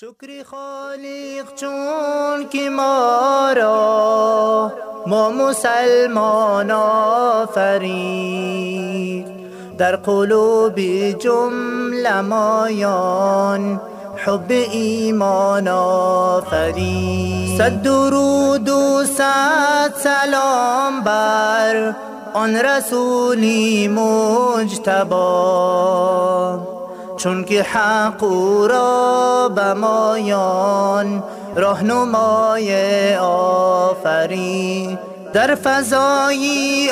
شکری خالق چون که ما را ما مسلمان آفرید. در قلوب جمله مایان حب ایمان آفرید. صد درود و صد سلام بر آن رسولی مجتبا چون که حق او را به مایان راهنمای آفرین در فضای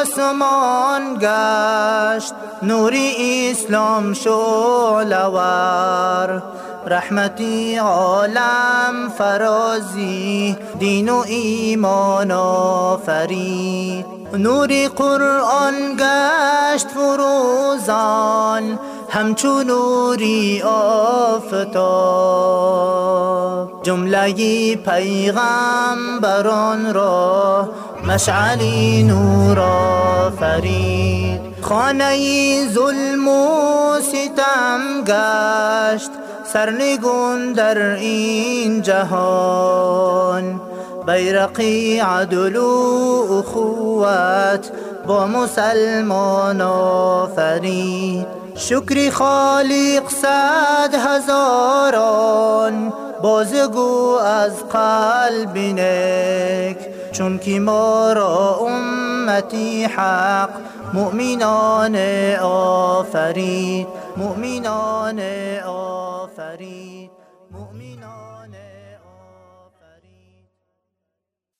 آسمان گشت نوری اسلام شعلور رحمتی عالم فرازی دین و ایمان آفرید نوری قرآن گشت فروزان همچون نوری آفتاب. جمله پیغمبران را مشعلی نور آفرید. خانه ظلم و ستم گشت سرنگون در این جهان. بیرقی عدل و اخوت با مسلمان آفرید شکری خالق صد هزاران بازگو از قلب نک چون که ما را امتی حق مؤمنان آفرید. مؤمنان آفرید.